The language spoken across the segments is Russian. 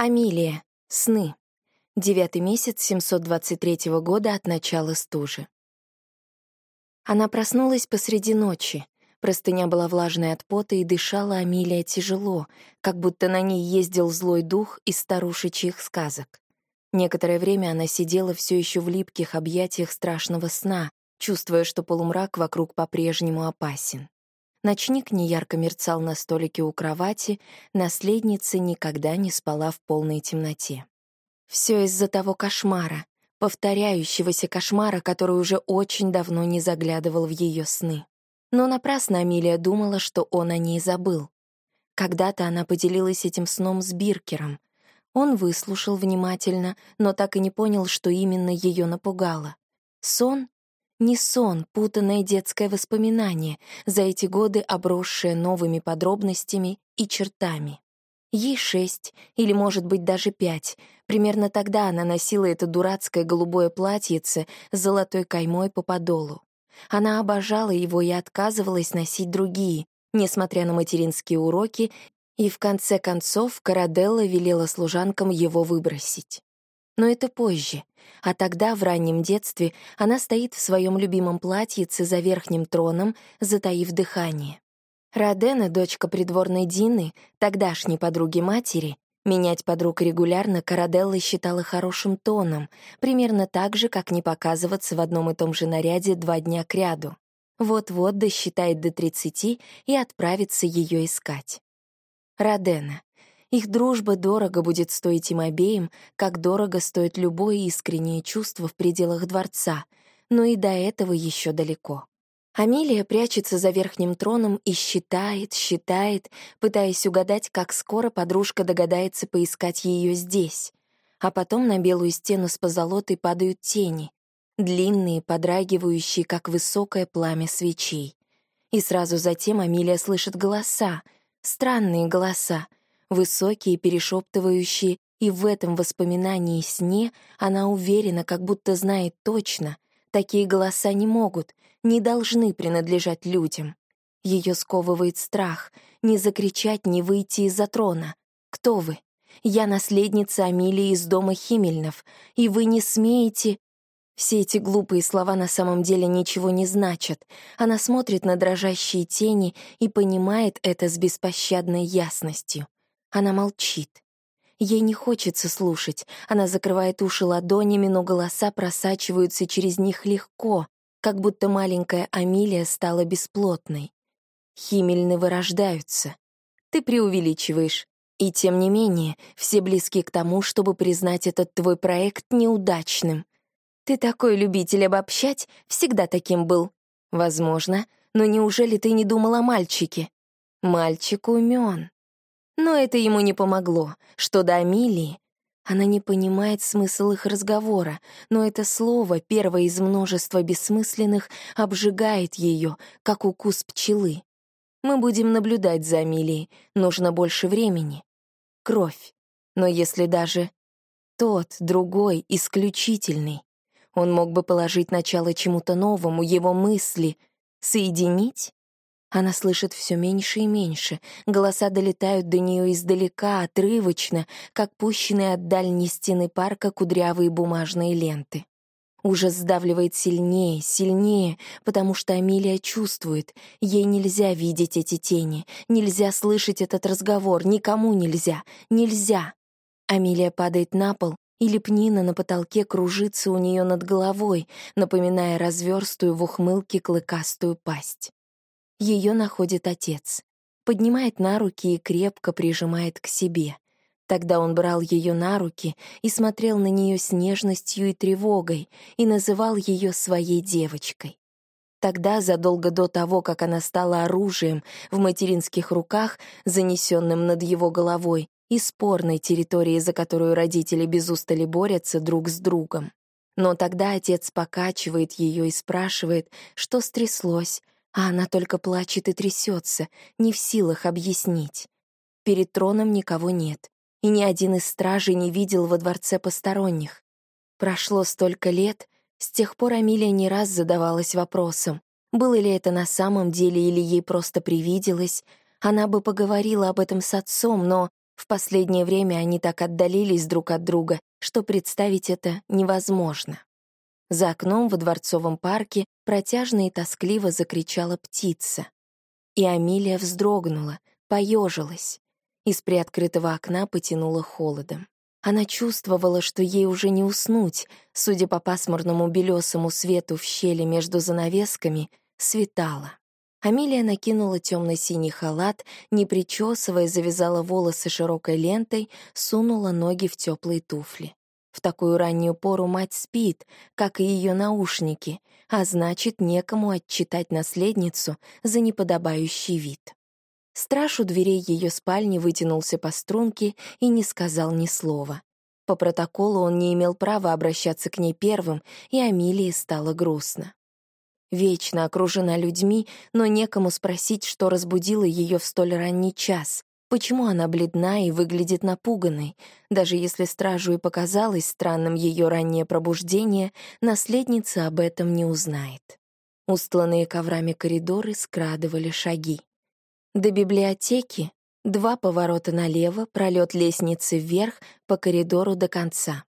Амилия. Сны. Девятый месяц 723 года от начала стужи. Она проснулась посреди ночи. Простыня была влажной от пота, и дышала Амилия тяжело, как будто на ней ездил злой дух из старушечьих сказок. Некоторое время она сидела все еще в липких объятиях страшного сна, чувствуя, что полумрак вокруг по-прежнему опасен. Ночник неярко мерцал на столике у кровати, наследница никогда не спала в полной темноте. Все из-за того кошмара, повторяющегося кошмара, который уже очень давно не заглядывал в ее сны. Но напрасно Амилия думала, что он о ней забыл. Когда-то она поделилась этим сном с Биркером. Он выслушал внимательно, но так и не понял, что именно ее напугало. Сон не сон, путанное детское воспоминание, за эти годы обросшее новыми подробностями и чертами. Ей шесть, или, может быть, даже пять. Примерно тогда она носила это дурацкое голубое платьице с золотой каймой по подолу. Она обожала его и отказывалась носить другие, несмотря на материнские уроки, и в конце концов Караделла велела служанкам его выбросить. Но это позже. А тогда, в раннем детстве, она стоит в своем любимом платьице за верхним троном, затаив дыхание. Родена, дочка придворной Дины, тогдашней подруги матери, менять подруг регулярно Караделла считала хорошим тоном, примерно так же, как не показываться в одном и том же наряде два дня кряду. Вот-вот досчитает до тридцати и отправится ее искать. Родена. Их дружба дорого будет стоить им обеим, как дорого стоит любое искреннее чувство в пределах дворца, но и до этого еще далеко. Амелия прячется за верхним троном и считает, считает, пытаясь угадать, как скоро подружка догадается поискать ее здесь. А потом на белую стену с позолотой падают тени, длинные, подрагивающие, как высокое пламя свечей. И сразу затем Амелия слышит голоса, странные голоса, высокие, перешептывающие, и в этом воспоминании сне она уверена, как будто знает точно, такие голоса не могут, не должны принадлежать людям. Ее сковывает страх, не закричать, не выйти из-за трона. «Кто вы? Я наследница Амилии из дома Химельнов, и вы не смеете...» Все эти глупые слова на самом деле ничего не значат. Она смотрит на дрожащие тени и понимает это с беспощадной ясностью. Она молчит. Ей не хочется слушать. Она закрывает уши ладонями, но голоса просачиваются через них легко, как будто маленькая Амилия стала бесплотной. Химельны вырождаются. Ты преувеличиваешь. И тем не менее, все близки к тому, чтобы признать этот твой проект неудачным. Ты такой любитель обобщать, всегда таким был. Возможно, но неужели ты не думал о мальчике? Мальчик умен. Но это ему не помогло. Что до Амилии, она не понимает смысл их разговора, но это слово, первое из множества бессмысленных, обжигает ее, как укус пчелы. Мы будем наблюдать за Амилией, нужно больше времени. Кровь. Но если даже тот, другой, исключительный, он мог бы положить начало чему-то новому, его мысли, соединить? Она слышит все меньше и меньше. Голоса долетают до нее издалека, отрывочно, как пущенные от дальней стены парка кудрявые бумажные ленты. Ужас сдавливает сильнее, сильнее, потому что Амилия чувствует, ей нельзя видеть эти тени, нельзя слышать этот разговор, никому нельзя, нельзя. Амилия падает на пол, и лепнина на потолке кружится у нее над головой, напоминая разверстую в ухмылке клыкастую пасть. Ее находит отец. Поднимает на руки и крепко прижимает к себе. Тогда он брал ее на руки и смотрел на нее с нежностью и тревогой и называл ее своей девочкой. Тогда, задолго до того, как она стала оружием в материнских руках, занесенным над его головой, и спорной территории, за которую родители без устали борются друг с другом. Но тогда отец покачивает ее и спрашивает, что стряслось, а она только плачет и трясется, не в силах объяснить. Перед троном никого нет, и ни один из стражей не видел во дворце посторонних. Прошло столько лет, с тех пор Амилия не раз задавалась вопросом, было ли это на самом деле или ей просто привиделось. Она бы поговорила об этом с отцом, но В последнее время они так отдалились друг от друга, что представить это невозможно. За окном во дворцовом парке протяжно и тоскливо закричала птица. И Амилия вздрогнула, поежилась. Из приоткрытого окна потянуло холодом. Она чувствовала, что ей уже не уснуть, судя по пасмурному белесому свету в щели между занавесками, светало. Амилия накинула темно-синий халат, не причесывая, завязала волосы широкой лентой, сунула ноги в теплые туфли. В такую раннюю пору мать спит, как и ее наушники, а значит, некому отчитать наследницу за неподобающий вид. Страж у дверей ее спальни вытянулся по струнке и не сказал ни слова. По протоколу он не имел права обращаться к ней первым, и Амилии стало грустно вечно окружена людьми, но некому спросить, что разбудило ее в столь ранний час, почему она бледна и выглядит напуганной. Даже если стражу и показалось странным ее раннее пробуждение, наследница об этом не узнает. Устланные коврами коридоры скрадывали шаги. До библиотеки два поворота налево, пролет лестницы вверх по коридору до конца.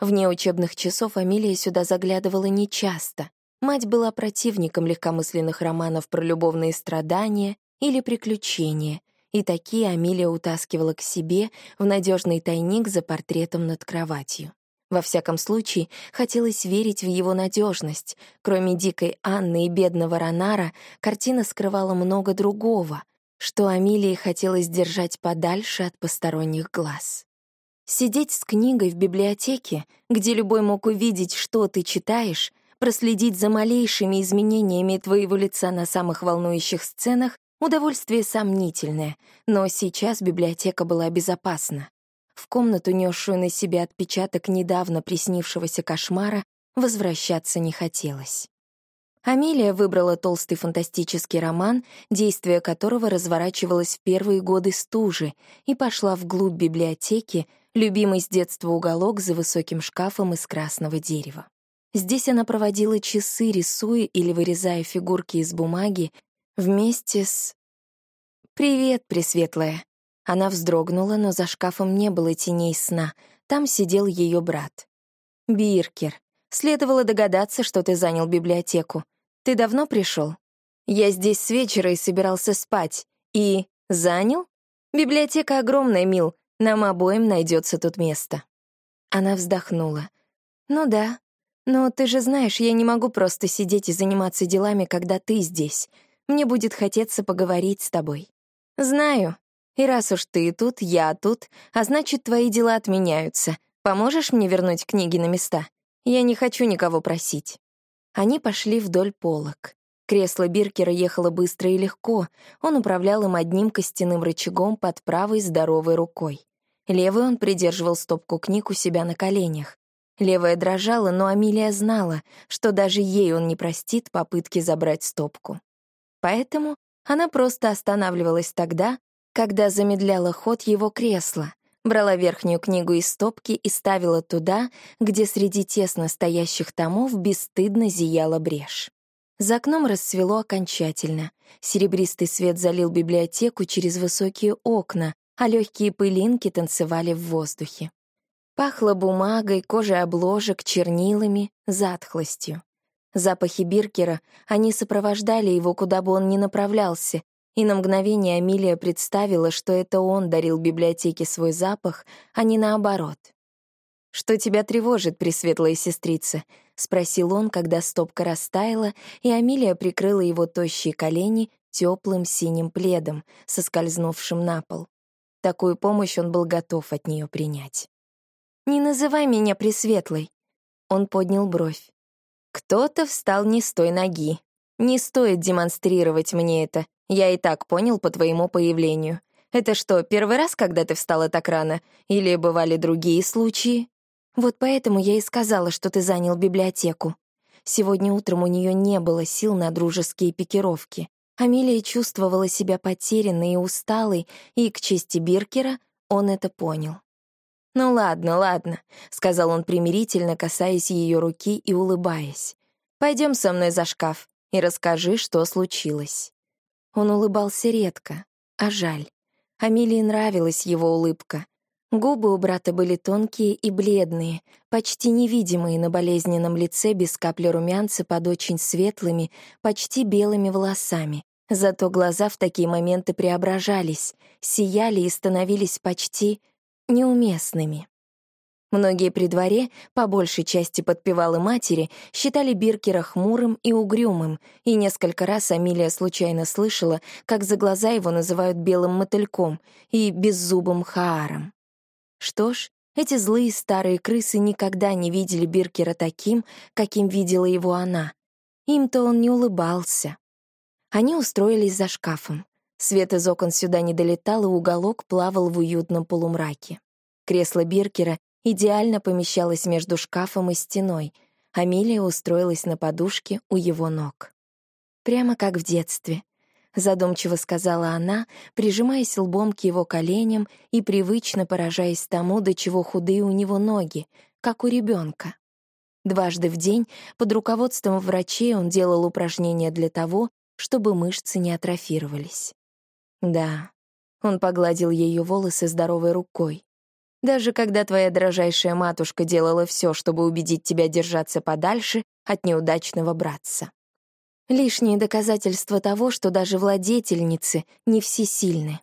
Вне учебных часов Амилия сюда заглядывала нечасто, Мать была противником легкомысленных романов про любовные страдания или приключения, и такие Амилия утаскивала к себе в надежный тайник за портретом над кроватью. Во всяком случае, хотелось верить в его надежность. Кроме дикой Анны и бедного Ронара, картина скрывала много другого, что Амилии хотелось держать подальше от посторонних глаз. Сидеть с книгой в библиотеке, где любой мог увидеть, что ты читаешь, проследить за малейшими изменениями твоего лица на самых волнующих сценах — удовольствие сомнительное, но сейчас библиотека была безопасна. В комнату, несшую на себе отпечаток недавно приснившегося кошмара, возвращаться не хотелось. Амелия выбрала толстый фантастический роман, действие которого разворачивалось в первые годы стужи, и пошла вглубь библиотеки, любимый с детства уголок за высоким шкафом из красного дерева. Здесь она проводила часы, рисуя или вырезая фигурки из бумаги вместе с... «Привет, Пресветлая!» Она вздрогнула, но за шкафом не было теней сна. Там сидел ее брат. «Биркер, следовало догадаться, что ты занял библиотеку. Ты давно пришел? Я здесь с вечера и собирался спать. И... занял? Библиотека огромная, Мил. Нам обоим найдется тут место». Она вздохнула. «Ну да, но ты же знаешь, я не могу просто сидеть и заниматься делами, когда ты здесь. Мне будет хотеться поговорить с тобой. Знаю. И раз уж ты тут, я тут, а значит, твои дела отменяются. Поможешь мне вернуть книги на места? Я не хочу никого просить. Они пошли вдоль полок. Кресло Биркера ехало быстро и легко. Он управлял им одним костяным рычагом под правой здоровой рукой. Левый он придерживал стопку книг у себя на коленях. Левая дрожала, но Амилия знала, что даже ей он не простит попытки забрать стопку. Поэтому она просто останавливалась тогда, когда замедляла ход его кресла, брала верхнюю книгу из стопки и ставила туда, где среди тесно стоящих томов бесстыдно зияла брешь. За окном расцвело окончательно. Серебристый свет залил библиотеку через высокие окна, а легкие пылинки танцевали в воздухе. Пахло бумагой, кожей обложек, чернилами, затхлостью. Запахи Биркера, они сопровождали его, куда бы он ни направлялся, и на мгновение Амилия представила, что это он дарил библиотеке свой запах, а не наоборот. «Что тебя тревожит, пресветлая сестрица?» — спросил он, когда стопка растаяла, и Амилия прикрыла его тощие колени теплым синим пледом, соскользнувшим на пол. Такую помощь он был готов от нее принять. «Не называй меня Пресветлой». Он поднял бровь. «Кто-то встал не с той ноги. Не стоит демонстрировать мне это. Я и так понял по твоему появлению. Это что, первый раз, когда ты встала так рано? Или бывали другие случаи?» «Вот поэтому я и сказала, что ты занял библиотеку. Сегодня утром у нее не было сил на дружеские пикировки. Амелия чувствовала себя потерянной и усталой, и, к чести Биркера, он это понял. «Ну ладно, ладно», — сказал он примирительно, касаясь ее руки и улыбаясь. «Пойдем со мной за шкаф и расскажи, что случилось». Он улыбался редко, а жаль. Амилии нравилась его улыбка. Губы у брата были тонкие и бледные, почти невидимые на болезненном лице без капли румянца под очень светлыми, почти белыми волосами. Зато глаза в такие моменты преображались, сияли и становились почти неуместными. Многие при дворе, по большей части подпевалы матери, считали Биркера хмурым и угрюмым, и несколько раз Амилия случайно слышала, как за глаза его называют белым мотыльком и беззубым хааром. Что ж, эти злые старые крысы никогда не видели Биркера таким, каким видела его она. Им-то он не улыбался. Они устроились за шкафом. Свет из окон сюда не долетал, и уголок плавал в уютном полумраке. Кресло Биркера идеально помещалось между шкафом и стеной. Амилия устроилась на подушке у его ног. Прямо как в детстве. Задумчиво сказала она, прижимаясь лбом к его коленям и привычно поражаясь тому, до чего худые у него ноги, как у ребенка. Дважды в день под руководством врачей он делал упражнения для того, чтобы мышцы не атрофировались. Да, он погладил ее волосы здоровой рукой. Даже когда твоя дрожайшая матушка делала все, чтобы убедить тебя держаться подальше от неудачного братца. Лишнее доказательство того, что даже владетельницы не всесильны.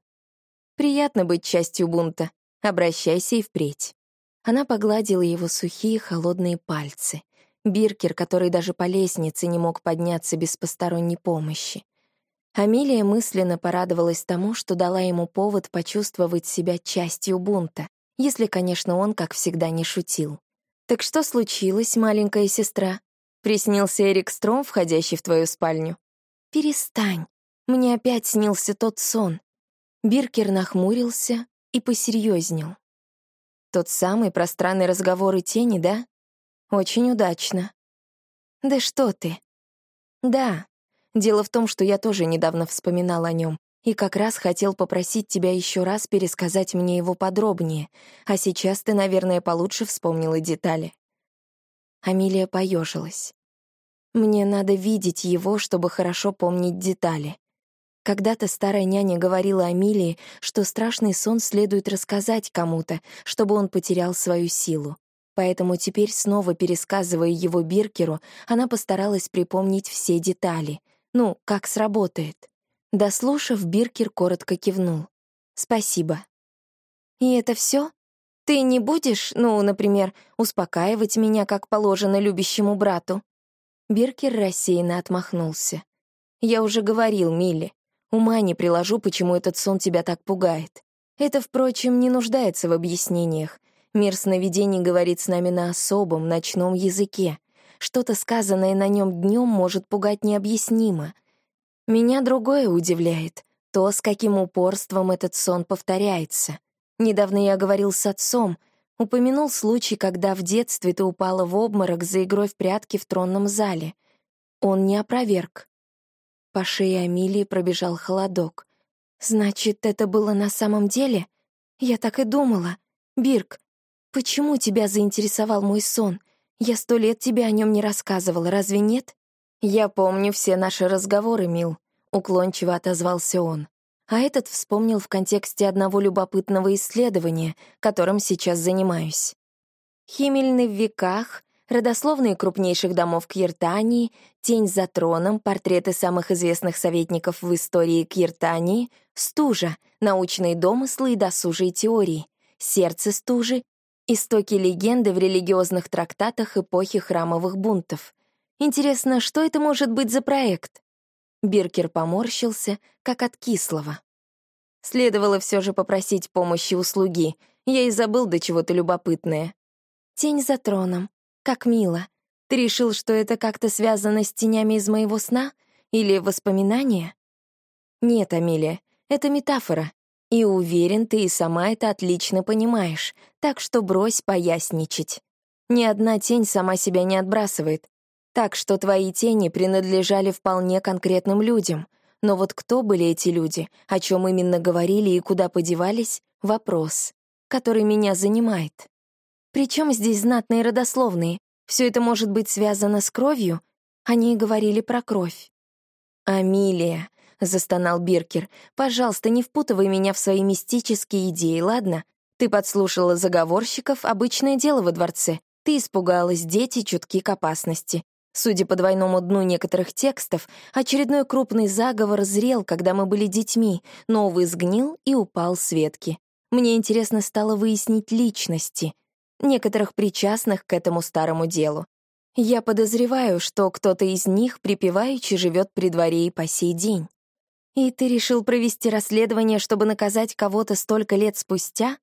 Приятно быть частью бунта. Обращайся и впредь. Она погладила его сухие холодные пальцы. Биркер, который даже по лестнице не мог подняться без посторонней помощи. Амилия мысленно порадовалась тому, что дала ему повод почувствовать себя частью бунта, если, конечно, он, как всегда, не шутил. «Так что случилось, маленькая сестра? Приснился Эрик Стром, входящий в твою спальню?» «Перестань. Мне опять снился тот сон». Биркер нахмурился и посерьезнел. «Тот самый пространный разговор и тени, да? Очень удачно». «Да что ты?» «Да. Дело в том, что я тоже недавно вспоминал о нем и как раз хотел попросить тебя еще раз пересказать мне его подробнее, а сейчас ты, наверное, получше вспомнила детали». Амилия поежилась. «Мне надо видеть его, чтобы хорошо помнить детали». Когда-то старая няня говорила Амилии, что страшный сон следует рассказать кому-то, чтобы он потерял свою силу. Поэтому теперь, снова пересказывая его Биркеру, она постаралась припомнить все детали. Ну, как сработает. Дослушав, Биркер коротко кивнул. «Спасибо». «И это все? Ты не будешь, ну, например, успокаивать меня, как положено любящему брату?» Биркер рассеянно отмахнулся. «Я уже говорил, Милли, ума не приложу, почему этот сон тебя так пугает. Это, впрочем, не нуждается в объяснениях. Мир сновидений говорит с нами на особом, ночном языке. Что-то сказанное на нем днем может пугать необъяснимо — меня другое удивляет, то, с каким упорством этот сон повторяется. Недавно я говорил с отцом, упомянул случай, когда в детстве ты упала в обморок за игрой в прятки в тронном зале. Он не опроверг. По шее Амилии пробежал холодок. «Значит, это было на самом деле? Я так и думала. Бирк, почему тебя заинтересовал мой сон? Я сто лет тебе о нем не рассказывала, разве нет?» «Я помню все наши разговоры, Мил», — уклончиво отозвался он. А этот вспомнил в контексте одного любопытного исследования, которым сейчас занимаюсь. Химельны в веках, родословные крупнейших домов Киртании, тень за троном, портреты самых известных советников в истории Киртании, стужа, научные домыслы и досужие теории, сердце стужи, истоки легенды в религиозных трактатах эпохи храмовых бунтов, Интересно, что это может быть за проект? Биркер поморщился, как от кислого. Следовало все же попросить помощи услуги. Я и забыл до чего-то любопытное. Тень за троном. Как мило. Ты решил, что это как-то связано с тенями из моего сна? Или воспоминания? Нет, Амилия, это метафора. И уверен, ты и сама это отлично понимаешь, так что брось поясничать. Ни одна тень сама себя не отбрасывает. Так что твои тени принадлежали вполне конкретным людям. Но вот кто были эти люди, о чем именно говорили и куда подевались — вопрос, который меня занимает. Причем здесь знатные родословные? Все это может быть связано с кровью? Они говорили про кровь. Амилия, — застонал Биркер. «Пожалуйста, не впутывай меня в свои мистические идеи, ладно? Ты подслушала заговорщиков, обычное дело во дворце. Ты испугалась, дети чутки к опасности. Судя по двойному дну некоторых текстов, очередной крупный заговор зрел, когда мы были детьми, новый сгнил и упал с ветки. Мне интересно стало выяснить личности, некоторых причастных к этому старому делу. Я подозреваю, что кто-то из них припеваючи живет при дворе и по сей день. И ты решил провести расследование, чтобы наказать кого-то столько лет спустя?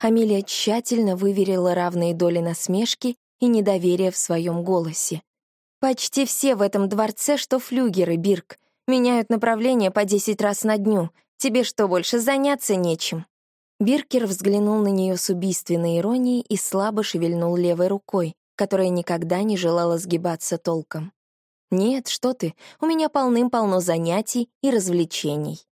Амелия тщательно выверила равные доли насмешки и недоверия в своем голосе. Почти все в этом дворце, что флюгеры, Бирк. Меняют направление по десять раз на дню. Тебе что, больше заняться нечем?» Биркер взглянул на нее с убийственной иронией и слабо шевельнул левой рукой, которая никогда не желала сгибаться толком. «Нет, что ты, у меня полным-полно занятий и развлечений».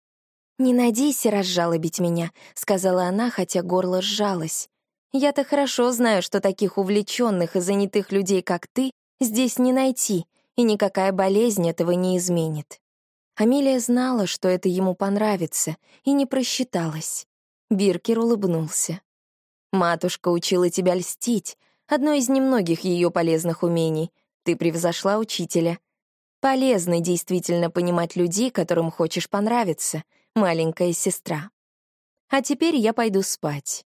«Не надейся разжалобить меня», — сказала она, хотя горло сжалось. «Я-то хорошо знаю, что таких увлеченных и занятых людей, как ты, здесь не найти, и никакая болезнь этого не изменит. Амелия знала, что это ему понравится, и не просчиталась. Биркер улыбнулся. «Матушка учила тебя льстить, одно из немногих ее полезных умений. Ты превзошла учителя. Полезно действительно понимать людей, которым хочешь понравиться, маленькая сестра. А теперь я пойду спать».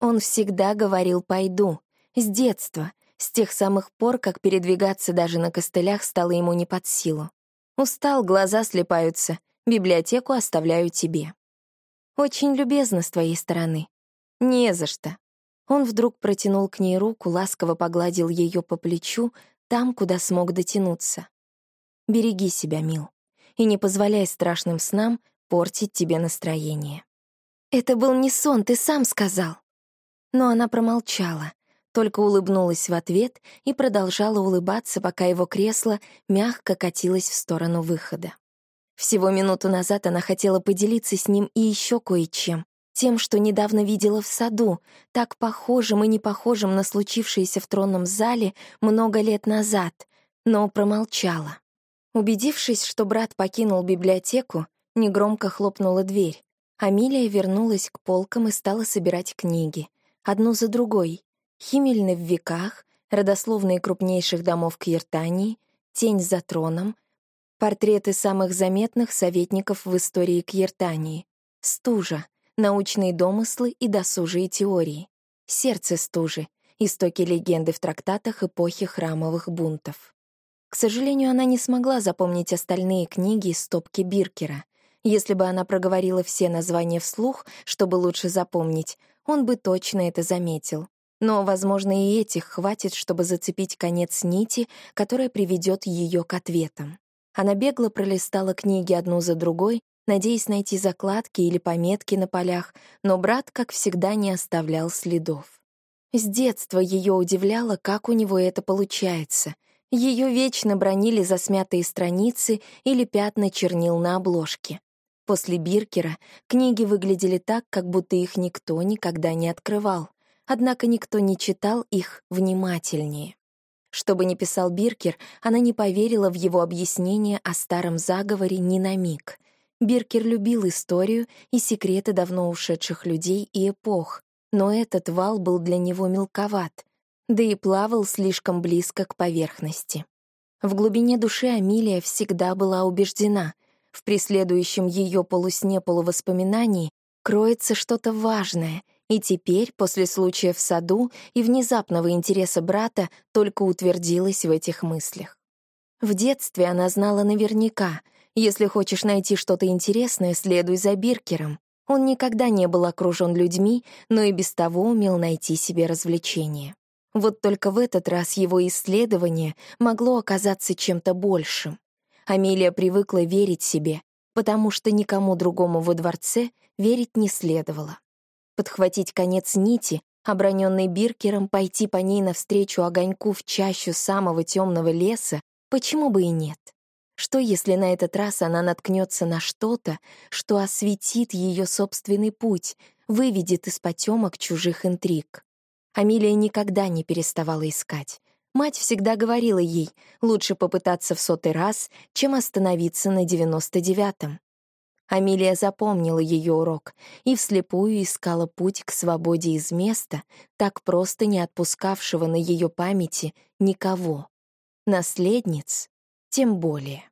Он всегда говорил «пойду», с детства, с тех самых пор, как передвигаться даже на костылях стало ему не под силу. Устал, глаза слепаются. Библиотеку оставляю тебе. Очень любезно с твоей стороны. Не за что. Он вдруг протянул к ней руку, ласково погладил ее по плечу, там, куда смог дотянуться. Береги себя, мил, и не позволяй страшным снам портить тебе настроение. Это был не сон, ты сам сказал. Но она промолчала, только улыбнулась в ответ и продолжала улыбаться, пока его кресло мягко катилось в сторону выхода. Всего минуту назад она хотела поделиться с ним и еще кое-чем, тем, что недавно видела в саду, так похожим и не похожим на случившееся в тронном зале много лет назад, но промолчала. Убедившись, что брат покинул библиотеку, негромко хлопнула дверь. Амилия вернулась к полкам и стала собирать книги, одну за другой, Химельны в веках, родословные крупнейших домов Кьертании, Тень за троном, портреты самых заметных советников в истории Кьертании, Стужа, научные домыслы и досужие теории, Сердце стужи, истоки легенды в трактатах эпохи храмовых бунтов. К сожалению, она не смогла запомнить остальные книги из стопки Биркера. Если бы она проговорила все названия вслух, чтобы лучше запомнить, он бы точно это заметил. Но, возможно, и этих хватит, чтобы зацепить конец нити, которая приведет ее к ответам. Она бегло пролистала книги одну за другой, надеясь найти закладки или пометки на полях, но брат, как всегда, не оставлял следов. С детства ее удивляло, как у него это получается. Ее вечно бронили за смятые страницы или пятна чернил на обложке. После Биркера книги выглядели так, как будто их никто никогда не открывал однако никто не читал их внимательнее. Что бы ни писал Биркер, она не поверила в его объяснение о старом заговоре ни на миг. Биркер любил историю и секреты давно ушедших людей и эпох, но этот вал был для него мелковат, да и плавал слишком близко к поверхности. В глубине души Амилия всегда была убеждена, в преследующем ее полусне полувоспоминании кроется что-то важное, и теперь, после случая в саду и внезапного интереса брата, только утвердилась в этих мыслях. В детстве она знала наверняка, если хочешь найти что-то интересное, следуй за Биркером. Он никогда не был окружен людьми, но и без того умел найти себе развлечение. Вот только в этот раз его исследование могло оказаться чем-то большим. Амелия привыкла верить себе, потому что никому другому во дворце верить не следовало подхватить конец нити, оброненный Биркером, пойти по ней навстречу огоньку в чащу самого темного леса, почему бы и нет? Что, если на этот раз она наткнется на что-то, что осветит ее собственный путь, выведет из потемок чужих интриг? Амилия никогда не переставала искать. Мать всегда говорила ей, лучше попытаться в сотый раз, чем остановиться на девяносто девятом. Амилия запомнила ее урок и вслепую искала путь к свободе из места, так просто не отпускавшего на ее памяти никого. Наследниц тем более.